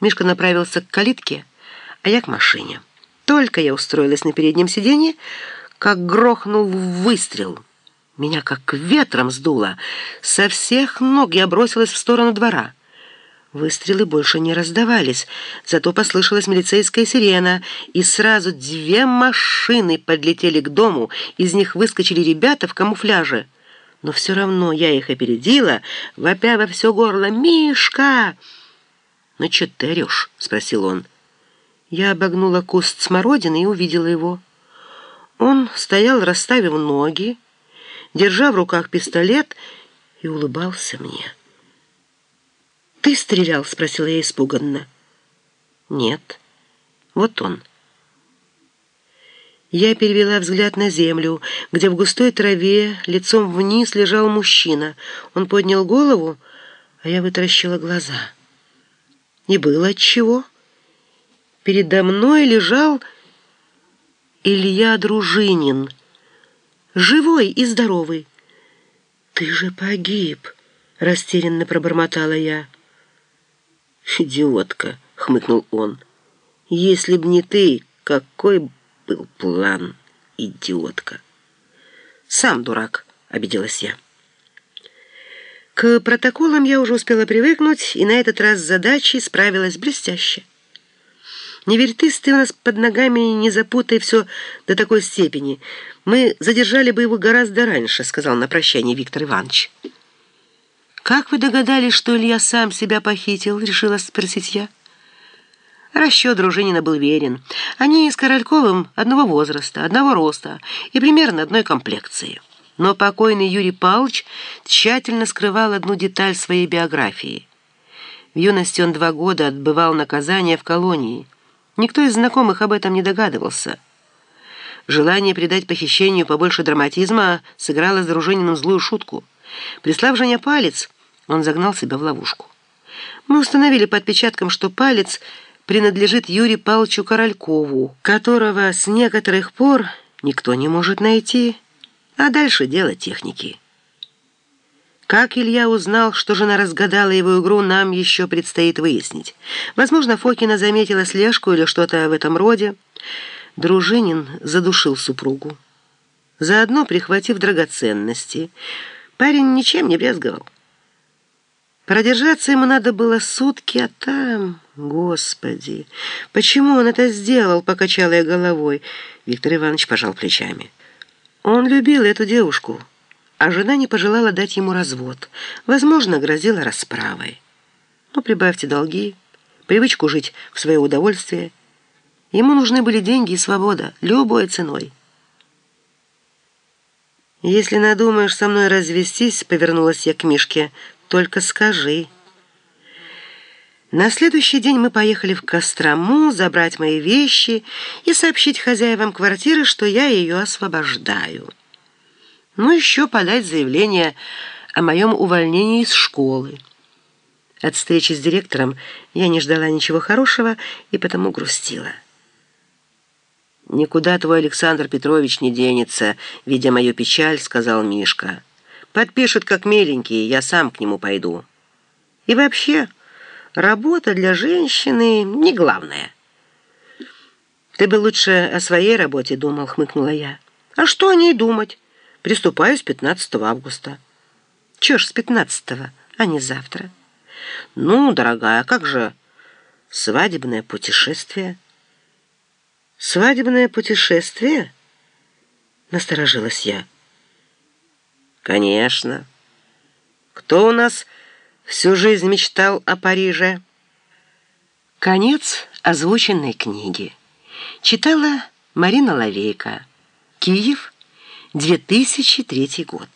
Мишка направился к калитке, а я к машине. Только я устроилась на переднем сиденье, как грохнул выстрел. Меня как ветром сдуло. Со всех ног я бросилась в сторону двора. Выстрелы больше не раздавались, зато послышалась милицейская сирена, и сразу две машины подлетели к дому, из них выскочили ребята в камуфляже. Но все равно я их опередила, вопя во все горло «Мишка!» «Ну что ты орешь?» — спросил он. Я обогнула куст смородины и увидела его. Он стоял, расставив ноги, держа в руках пистолет, и улыбался мне. «Ты стрелял?» — спросила я испуганно. «Нет. Вот он». Я перевела взгляд на землю, где в густой траве лицом вниз лежал мужчина. Он поднял голову, а я вытаращила глаза. И было отчего. Передо мной лежал Илья Дружинин, живой и здоровый. «Ты же погиб!» — растерянно пробормотала я. «Идиотка!» — хмыкнул он. «Если б не ты, какой был план, идиотка!» «Сам дурак!» — обиделась я. К протоколам я уже успела привыкнуть, и на этот раз с задачей справилась блестяще. Не вертись ты у нас под ногами, не запутай все до такой степени. Мы задержали бы его гораздо раньше, сказал на прощание Виктор Иванович. «Как вы догадались, что Илья сам себя похитил?» — решила спросить я. Расчет Дружинина был верен. Они с Корольковым одного возраста, одного роста и примерно одной комплекции. Но покойный Юрий Павлович тщательно скрывал одну деталь своей биографии. В юности он два года отбывал наказание в колонии. Никто из знакомых об этом не догадывался. Желание придать похищению побольше драматизма сыграло с Дружининым злую шутку. Прислав Женя палец, он загнал себя в ловушку. Мы установили по отпечаткам, что палец принадлежит Юрию Павловичу Королькову, которого с некоторых пор никто не может найти, а дальше дело техники. Как Илья узнал, что жена разгадала его игру, нам еще предстоит выяснить. Возможно, Фокина заметила слежку или что-то в этом роде. Дружинин задушил супругу. Заодно прихватив драгоценности, парень ничем не брезговал. Продержаться ему надо было сутки, а там... Господи, почему он это сделал, покачала я головой. Виктор Иванович пожал плечами. Он любил эту девушку, а жена не пожелала дать ему развод. Возможно, грозила расправой. Ну, прибавьте долги, привычку жить в свое удовольствие. Ему нужны были деньги и свобода, любой ценой. «Если надумаешь со мной развестись», — повернулась я к Мишке, — только скажи». На следующий день мы поехали в Кострому забрать мои вещи и сообщить хозяевам квартиры, что я ее освобождаю. Ну, еще подать заявление о моем увольнении из школы. От встречи с директором я не ждала ничего хорошего и потому грустила. «Никуда твой Александр Петрович не денется, видя мою печаль», — сказал Мишка. Подпишет как миленький, я сам к нему пойду. И вообще, работа для женщины не главное. Ты бы лучше о своей работе думал, хмыкнула я. А что о ней думать? Приступаю с 15 августа. Чё ж с 15 а не завтра? Ну, дорогая, как же свадебное путешествие? Свадебное путешествие? Насторожилась я. Конечно. Кто у нас всю жизнь мечтал о Париже? Конец озвученной книги. Читала Марина Лавейка. Киев, 2003 год.